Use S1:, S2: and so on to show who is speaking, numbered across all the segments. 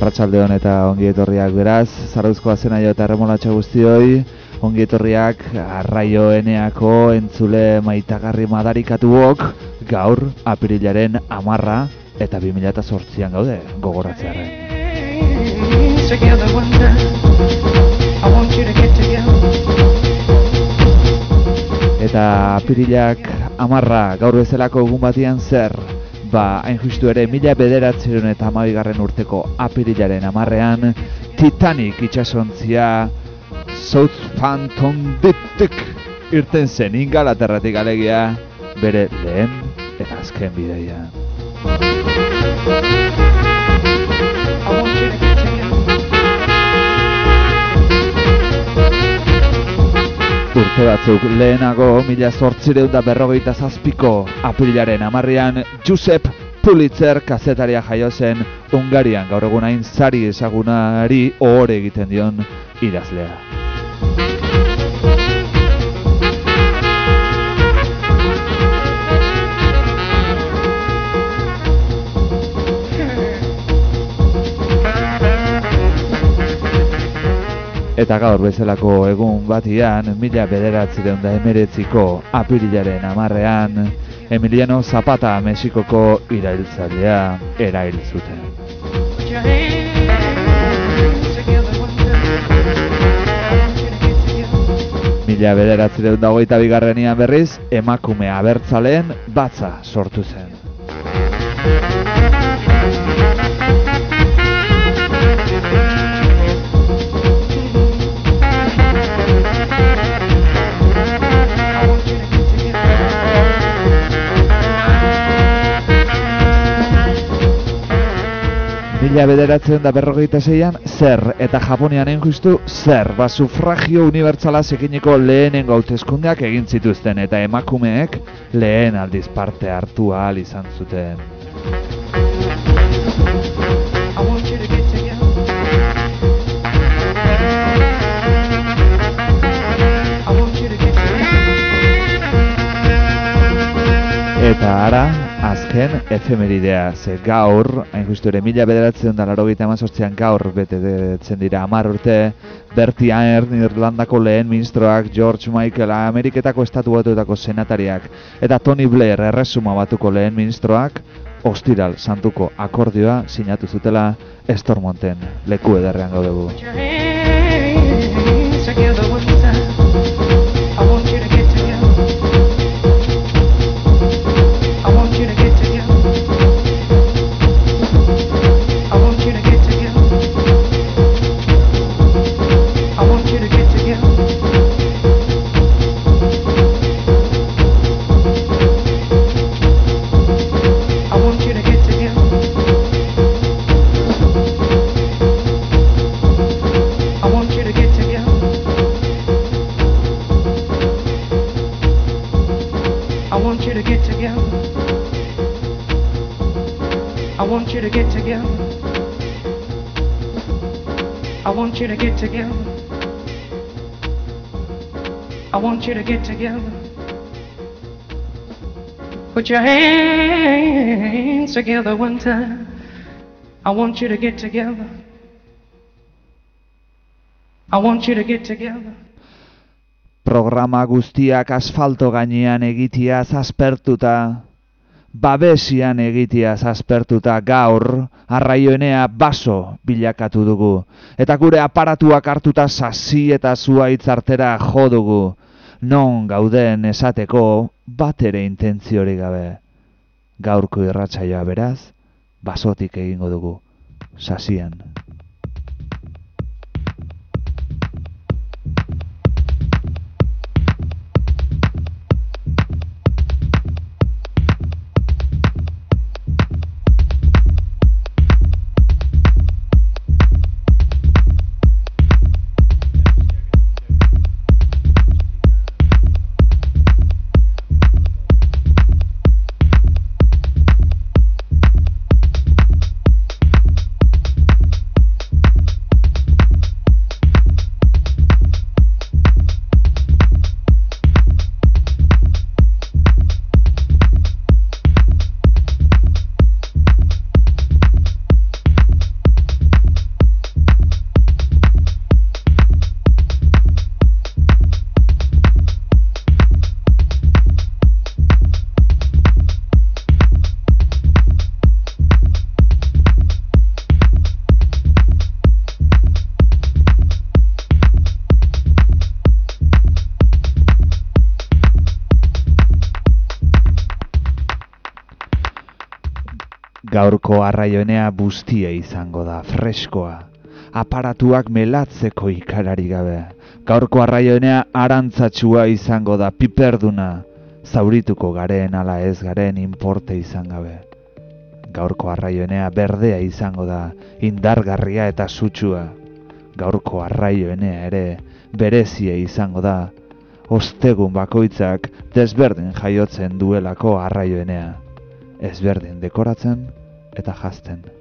S1: Arratsalde eta ongi etorriak beraz, Zarauzko azenaio eta remolatxa guztioi, ongi etorriak arraioeneako entzule maitagarri madarikatuok, gaur apirilaren amarra eta 2008an gaude gogoratzearen. Eta apirilak amarra gaur bezalako egun batian zer, ba, hain justu ere, mila bederatzerun eta amabigarren urteko apirilaren amarrean, Titanic itxasontzia South Phantom Diptik irten zen ingalaterratik alegia bere lehen eta azken bideia. Urte batzuk lehenago mila zortzireun da berrogeita zazpiko aprilaren amarrian Josep Pulitzer kazetaria jaio zen Ungarian gaur egun hain zari ezagunari ohore egiten dion idazlea. Eta gaur bezalako egun batian, mila bederatzi da emeretziko apirilaren amarrean, Emiliano Zapata Mexikoko irailtzailea erail zuten. Mila bederatzi da hogeita bigarrenian berriz, emakume abertzaleen batza sortu zen. Mila bederatzen da berrogeita zeian, zer, eta Japonian justu zer, ba, sufragio unibertsala zekineko lehenen gautezkundeak egin zituzten, eta emakumeek lehen aldiz parte hartu ahal izan zuten. Eta ara, azken efemeridea, ze gaur, hain justu ere, mila bederatzen da laro amazortzean gaur, bete detzen dira, amar urte, Bertie Ahern, Irlandako lehen ministroak, George Michael, Ameriketako estatu batuetako senatariak, eta Tony Blair, erresuma batuko lehen ministroak, ostiral santuko akordioa sinatu zutela Estormonten, leku ederrean gaudegu.
S2: Want you to get together. Put your hands together one time. I want you to get together. I want you to get together.
S1: Programa guztiak asfalto gainean egitia zaspertuta babesian egitea zaspertuta gaur, arraioenea baso bilakatu dugu. Eta gure aparatuak hartuta sasi eta zua itzartera jo dugu. Non gauden esateko bat ere intentziori gabe. Gaurko irratsaioa beraz, basotik egingo dugu, sasian. Gaurko arraioenea bustia izango da, freskoa. Aparatuak melatzeko ikarari gabe. Gaurko arraioenea arantzatxua izango da, piperduna. Zaurituko garen ala ez garen inporte izan gabe. Gaurko arraioenea berdea izango da, indargarria eta sutsua. Gaurko arraioenea ere berezia izango da, ostegun bakoitzak desberdin jaiotzen duelako arraioenea. Ezberdin dekoratzen eta jazten.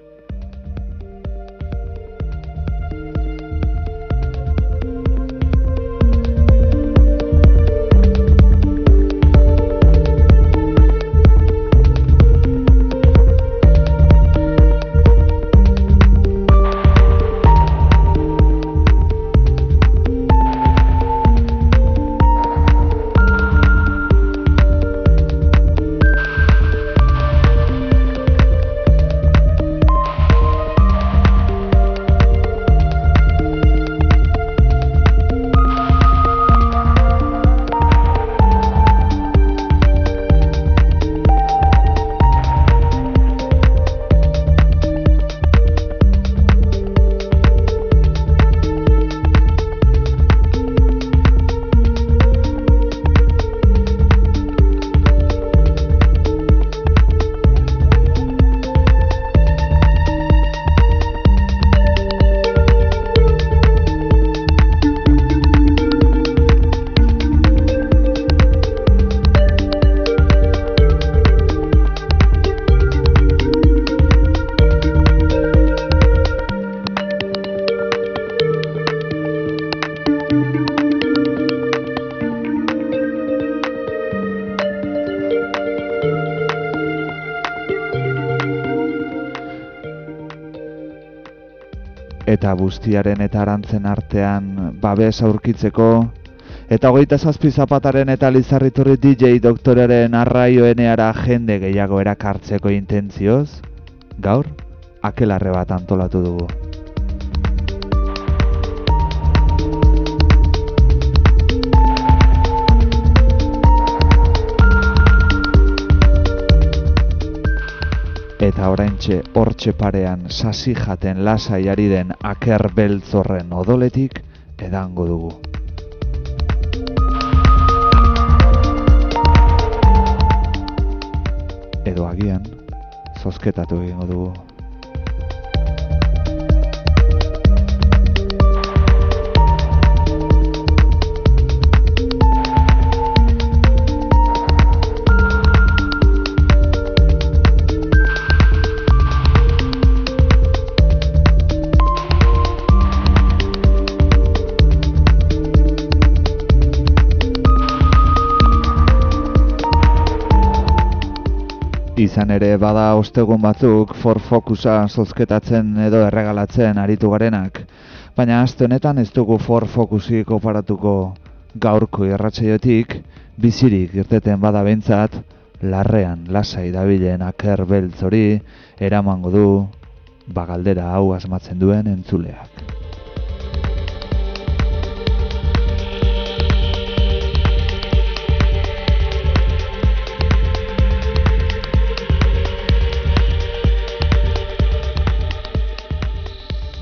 S1: Eta bustiaren eta arantzen artean babes aurkitzeko eta hogeita zazpi zapataren eta lizarriturri DJ doktoraren arraioeneara jende gehiago erakartzeko intentzioz, gaur, akelarre bat antolatu dugu. Eta oraintxe hortxe parean sasi jaten lasai ari den aker beltzorren odoletik edango dugu. Edo agian, zozketatu egingo dugu. Izan ere bada ostegun batzuk for focusa zozketatzen edo erregalatzen aritu garenak, baina aste honetan ez dugu for focusik oparatuko gaurko irratsaiotik bizirik irteten bada behintzat larrean lasai dabilen aker beltz hori eramango du bagaldera hau asmatzen duen entzuleak.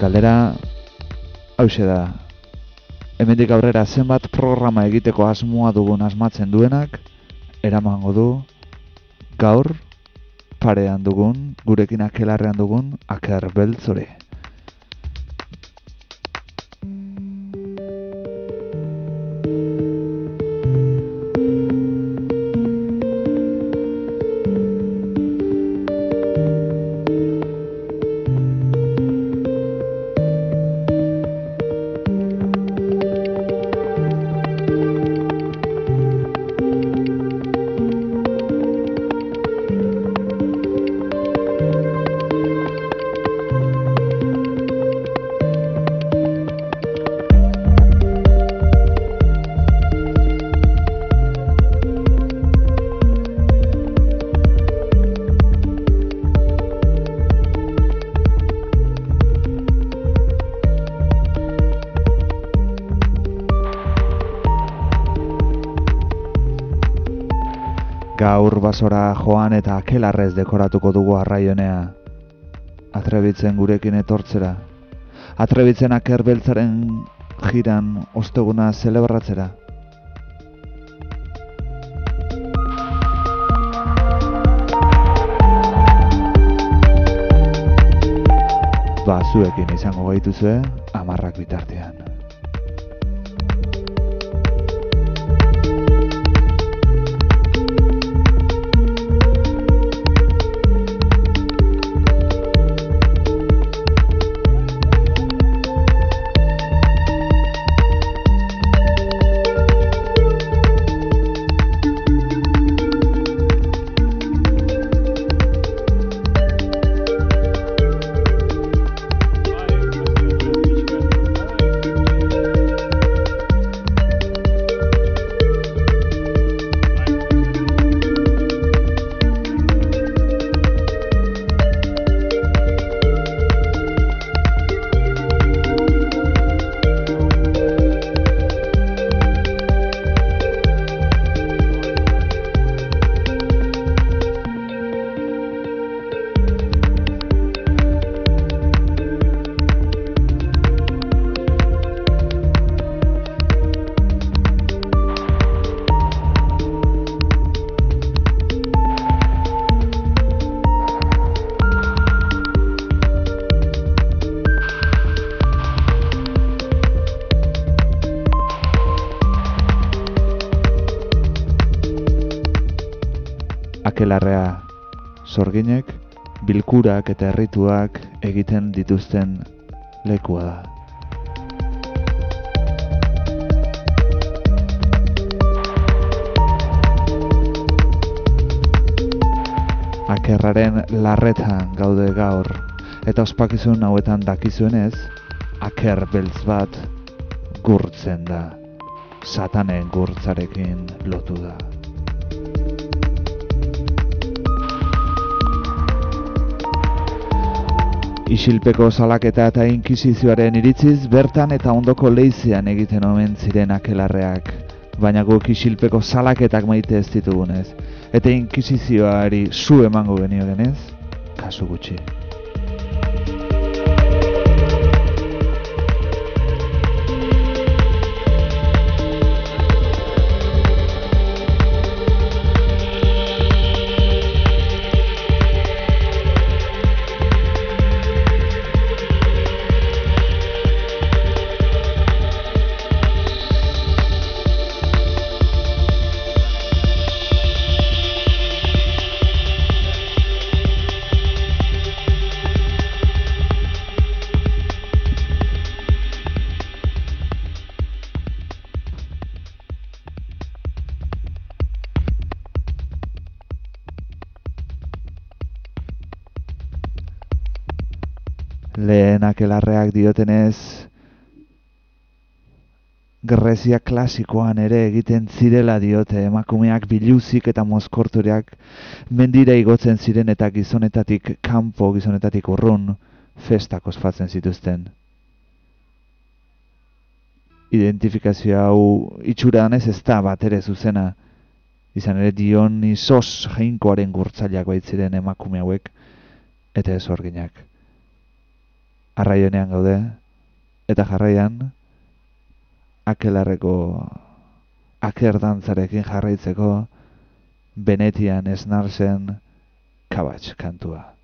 S1: Galdera hause da. Hemendik aurrera zenbat programa egiteko asmoa dugun asmatzen duenak eramango du gaur parean dugun, gurekin akelarrean dugun aker beltzore. Gaur basora joan eta akelarrez dekoratuko dugu arraionea. atrebitzen gurekin etortzera, atrebitzen akerbeltzaren jiran osteguna zelebratzera. Ba, zuekin izango gaituzue, amarrak bitartean. Akelarrea sorginek bilkurak eta errituak egiten dituzten lekua da. Akerraren larretan gaude gaur, eta ospakizun hauetan dakizuenez, aker beltz bat gurtzen da, satanen gurtzarekin lotu da. Isilpeko salaketa eta inkisizioaren iritziz bertan eta ondoko leizean egiten omen ziren akelarreak. Baina guk isilpeko salaketak maite ez ditugunez. Eta inkisizioari zu emango genio denez, kasu gutxi. Akelarreak diotenez Grezia klasikoan ere egiten zirela diote emakumeak biluzik eta mozkortureak mendira igotzen ziren eta gizonetatik kanpo gizonetatik urrun festak ospatzen zituzten. Identifikazio hau itxuran ez ez da bat ere zuzena. Izan ere dion izos jainkoaren gurtzaileak baitziren emakume hauek eta ez orginak arraionean gaude, eta jarraian, akelarreko akerdantzarekin jarraitzeko, benetian esnarzen kabatx kantua.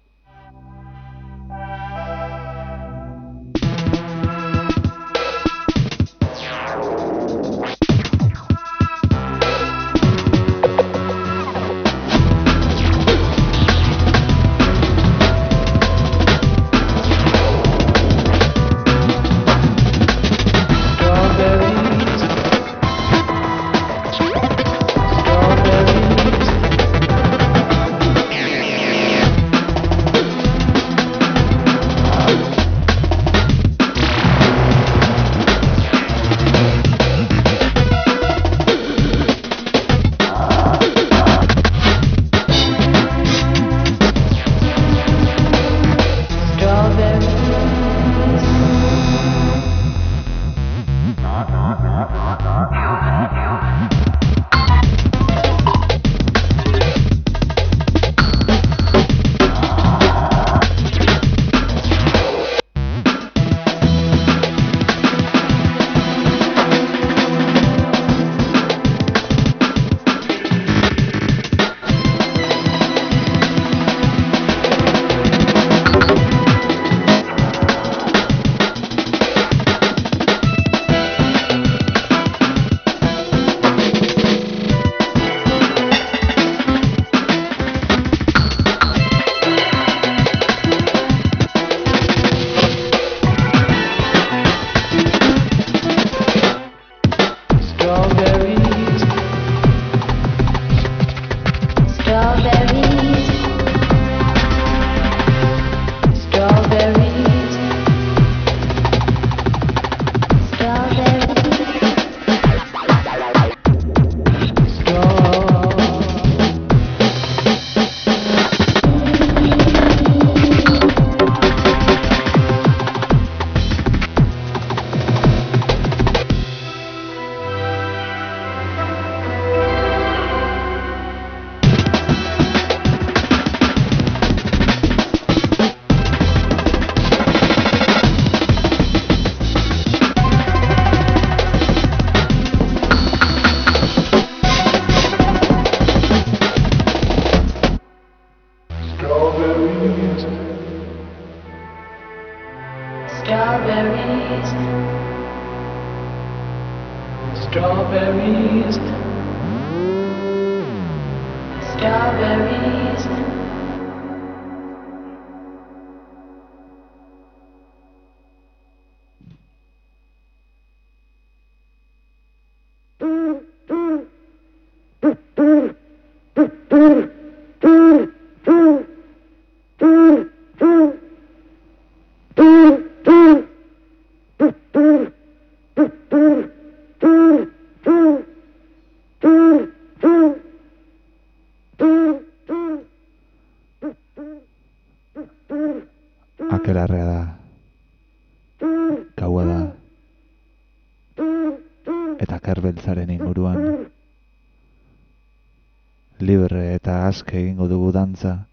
S1: Libre eta aske egingo dugu dantza.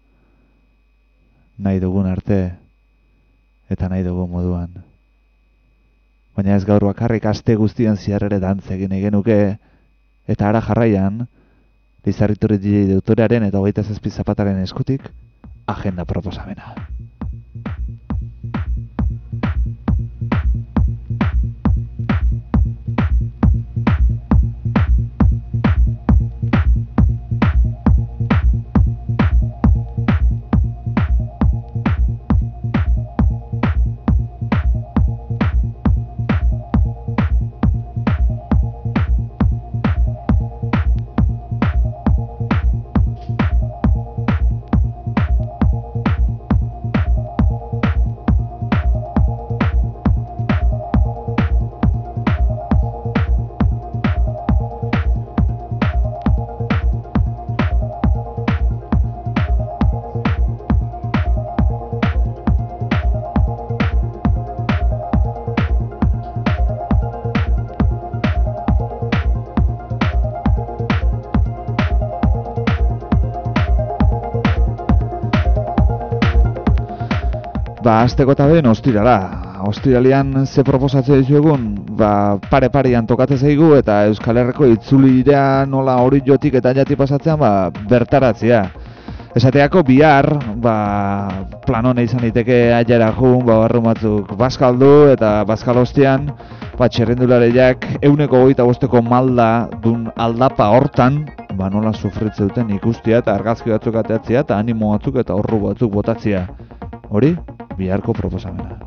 S1: Nahi dugun arte. Eta nahi dugun moduan. Baina ez gaur bakarrik aste guztian ziar ere dantza egin genuke. Eta ara jarraian, Lizarrituri DJ deutorearen eta hogeita zazpi zapataren eskutik, agenda proposamena. Ba, azteko eta ben, ostirala. Ostiralian ze proposatzen dizuegun, ba, pare parean tokatzen zaigu eta Euskal Herriko itzulidea nola hori jotik eta jati pasatzean, ba, bertaratzea. Esateako bihar, ba, planone izan diteke aiera jun, ba, barru batzuk bazkaldu eta bazkal ostean, ba, txerrendulareiak euneko goita bosteko malda dun aldapa hortan, ba, nola sufritze duten ikustia eta argazki batzuk ateatzea eta animo batzuk eta horru batzuk botatzea. Hori, biharko proposamena.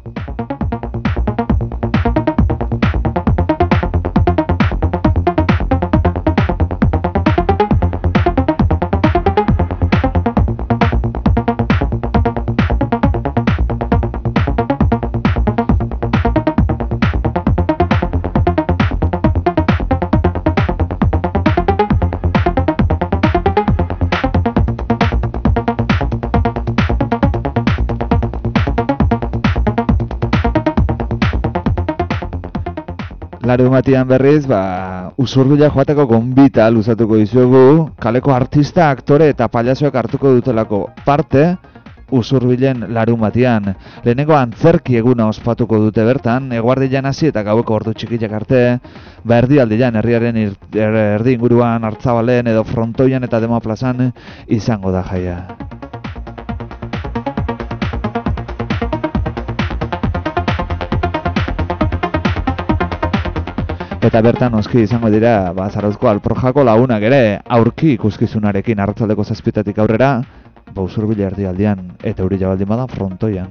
S1: Batian berriz, ba, usurbila joateko gonbita luzatuko dizuegu, kaleko artista, aktore eta paliazoek hartuko dutelako parte, usurbilen larun batian. Lehenengo antzerki eguna ospatuko dute bertan, eguardian hasi eta gaueko ordu txikiak arte, ba erdialdian herriaren ir- er- erdi inguruan hartzabalen edo frontoian eta demo plazan izango da jaia. Eta bertan noski izango dira, ba, Zarauzko alprojako lagunak ere, aurki ikuskizunarekin arratzaldeko zazpitatik aurrera, ba, usurbila erdialdian, eta hori baldin bada frontoian.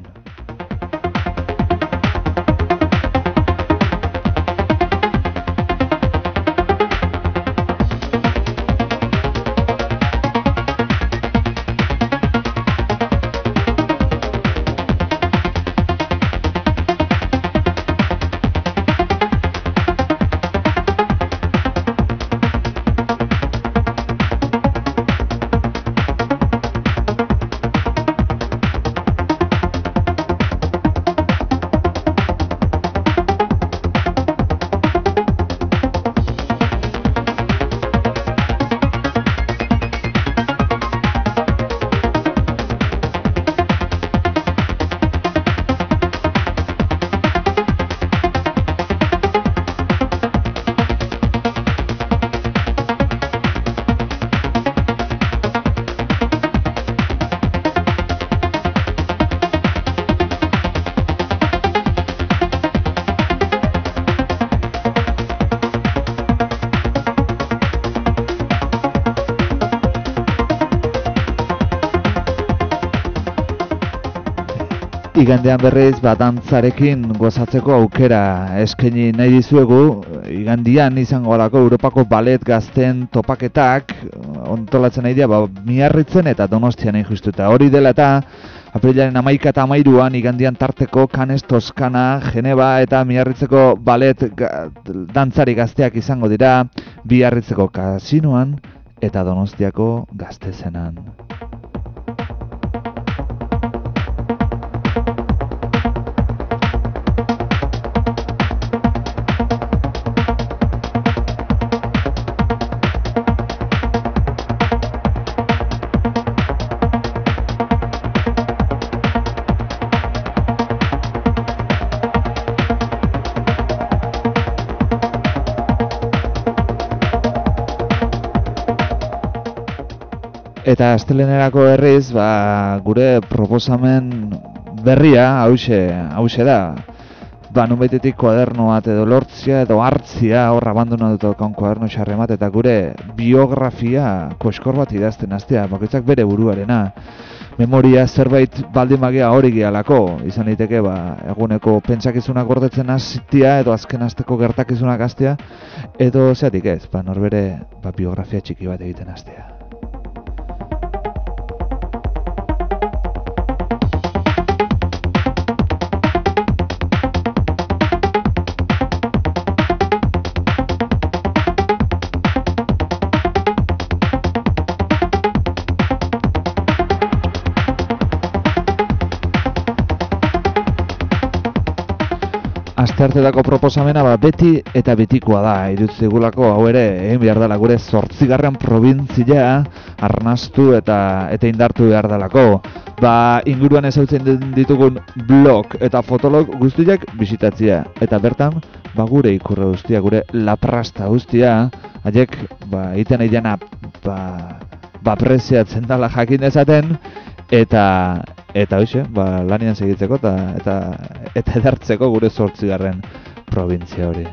S1: Igandean berriz bat dantzarekin gozatzeko aukera eskaini nahi dizuegu Igandian izango alako Europako balet gazten topaketak ontolatzen nahi dira ba, miarritzen eta donostian egin justuta hori dela eta Aprilaren amaika eta amairuan igandian tarteko Kanes Toskana, Geneba eta miarritzeko balet ga, dantzari gazteak izango dira biarritzeko kasinoan eta donostiako gaztezenan. Eta astelenerako herriz, ba, gure proposamen berria, hause, hause da. Ba, nun baitetik kuaderno bat edo lortzia edo hartzia hor abandona dut okon kuaderno xarre eta gure biografia koskor bat idazten aztea, bakoitzak bere buruarena. Memoria zerbait baldin magia hori gehalako, izan liteke ba, eguneko pentsakizunak gordetzen hastia edo azken asteko gertakizunak hastea, edo zeatik ez, ba, norbere ba, biografia txiki bat egiten hastea. Asteartetako proposamena ba, beti eta betikoa da irutzeigulako hau ere egin behar dela gure zortzigarren provintzia arnastu eta eta indartu behar delako. Ba, inguruan ezautzen ditugun blog eta fotolog guztiak bisitatzea eta bertan ba, gure ikurre guztia, gure laprasta guztia haiek ba, iten egin ba, ba preziatzen dela jakin dezaten eta eta hoxe, ba, lanian segitzeko eta eta eta edartzeko gure 8. provintzia hori.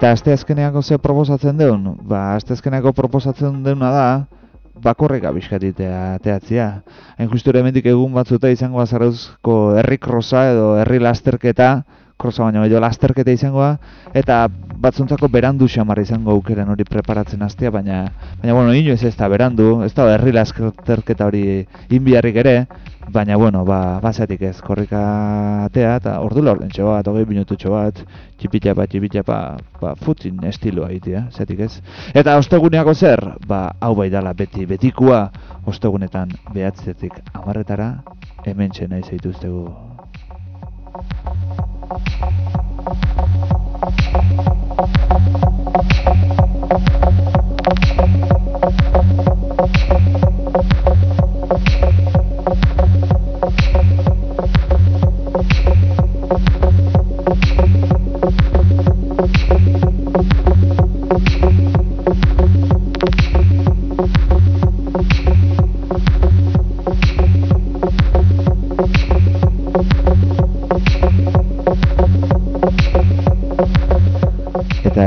S1: Eta aste azkeneako ze proposatzen deun? Ba, aste azkeneako proposatzen deuna da, bakorreka bizkatitea teatzia. Hain justu hemendik egun batzuta izango azarauzko herri krosa edo herri lasterketa, krosa baino lasterketa izangoa, eta batzuntzako berandu xamar izango aukeren hori preparatzen hastea, baina, baina bueno, inoiz ez da berandu, ez da herri lasterketa hori inbiarrik ere, Baina, bueno, ba, bazatik ez, korrika atea, eta ordu lor den bat, hogei minututxo bat, txipitxapa, txipitxapa, ba, futzin estiloa itea, zetik ez. Eta osteguneako zer, ba, hau bai dala beti, betikua, ostegunetan behatzetik amarretara, hemen txena izaituztegu.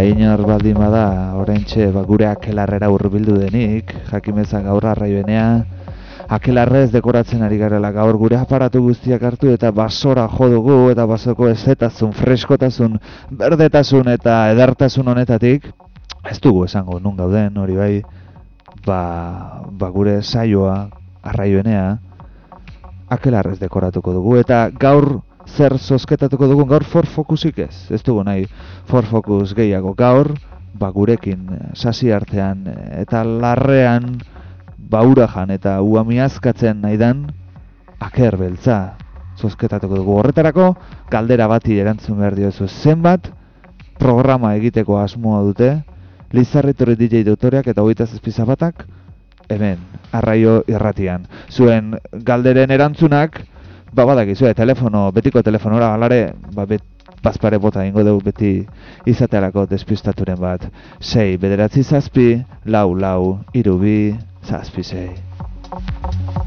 S1: Inor baldin bada oraintxe ba, gure akelarrera hurbildu denik, jakimeza gaur arraibenea, akelarrez dekoratzen ari garela gaur gure aparatu guztiak hartu eta basora jo dugu eta basoko ezetazun, freskotasun, berdetasun eta edartasun honetatik, ez dugu esango nun gauden hori bai, ba, ba gure saioa arraibenea, akelarrez dekoratuko dugu. Eta gaur zer sosketatuko dugun gaur for focusik ez. Ez dugu nahi for focus gehiago gaur, ba gurekin eh, sasi artean eh, eta larrean baura jan eta uamiazkatzen nahi dan aker beltza. zozketatuko dugu. Horretarako, galdera bati erantzun behar diozu zenbat programa egiteko asmoa dute, Lizarritorri DJ doktoreak eta hogeita zazpizabatak, hemen, arraio irratian. Zuen galderen erantzunak, ba badakizu, eh, telefono, betiko telefonora, alare, ba, bet, bazpare bota ingo dugu beti izatearako despistaturen bat. Sei, bederatzi zazpi, lau, lau, irubi, zazpi, sei.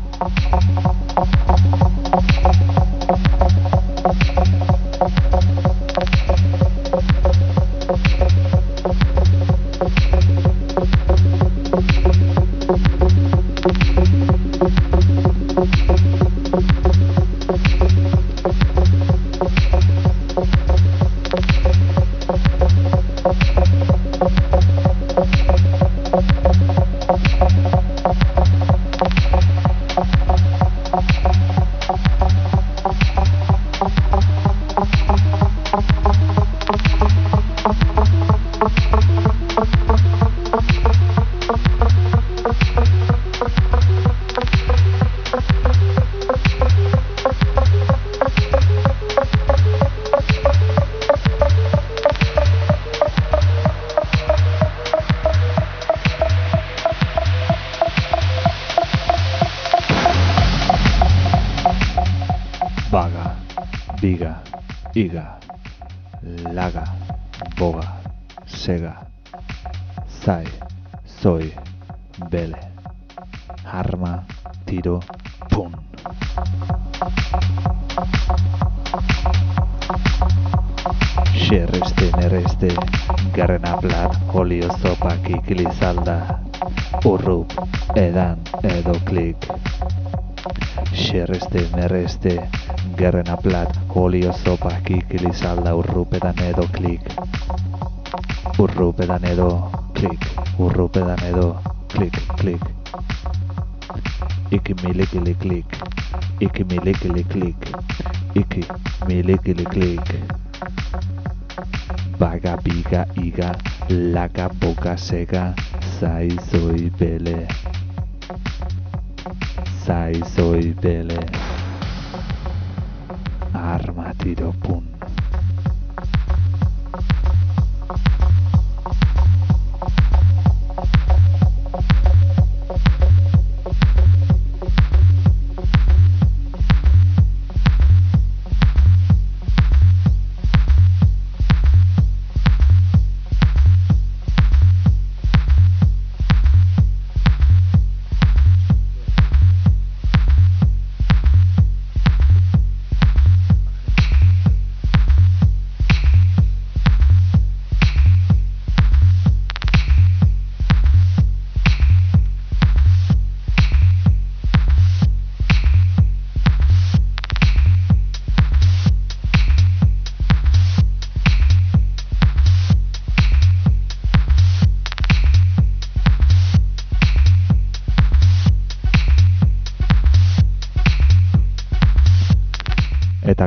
S1: Biga, iga, laga, boga, sega, zai, zoi, bele, harma, tiro, pun. Xerreste, nereste, garrena plat, olio zopak ikilizalda, urrup, edan, edo klik. Xerreste, merreste, gerrena plat, olio zopak ikilizalda, urrupedan edo klik. Urrupedan edo klik, urrupedan edo klik, klik. Iki milikili klik, iki milikili klik, iki milikili klik. Baga, biga, iga, laga, boga, sega, zai, zoi, bele. Zai, zoi, bele. Arma, tiro,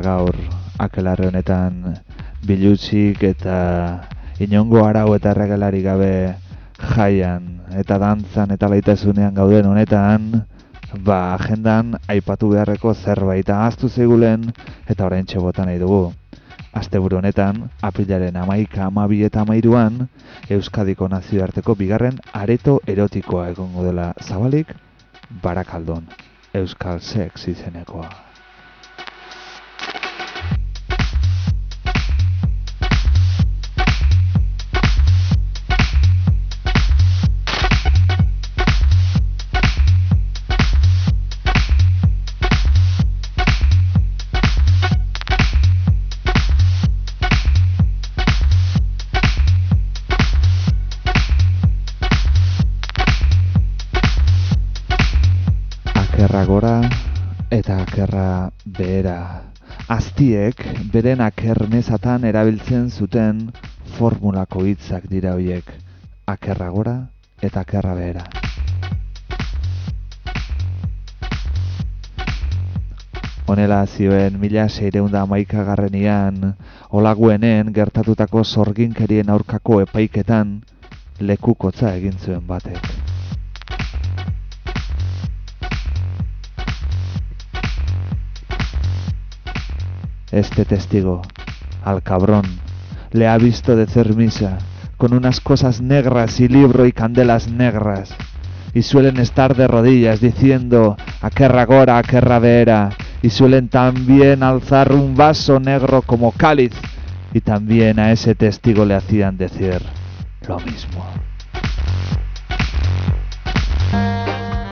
S1: gaur akelarre honetan biluzik eta inongo arau eta erregelari gabe jaian eta dantzan eta baitasunean gauden honetan ba agendan aipatu beharreko zerbait ahaztu zeigulen eta orain txebota nahi dugu. Asteburu honetan, aprilaren amaika, amabi eta amairuan, Euskadiko nazioarteko bigarren areto erotikoa egongo dela zabalik, barakaldon, Euskal Sex izenekoa. Akerra gora eta akerra behera. Aztiek beren akernezatan erabiltzen zuten formulako hitzak dira hoiek. Akerra gora eta akerra behera. Honela zioen mila seireunda amaikagarrenian, olaguenen gertatutako sorginkerien aurkako epaiketan lekukotza egin zuen batek. Este testigo, al cabrón, le ha visto decir misa con unas cosas negras y libro y candelas negras. Y suelen estar de rodillas diciendo a qué ragora, a qué vera y suelen también alzar un vaso negro como cáliz. Y también a ese testigo le hacían decir lo mismo.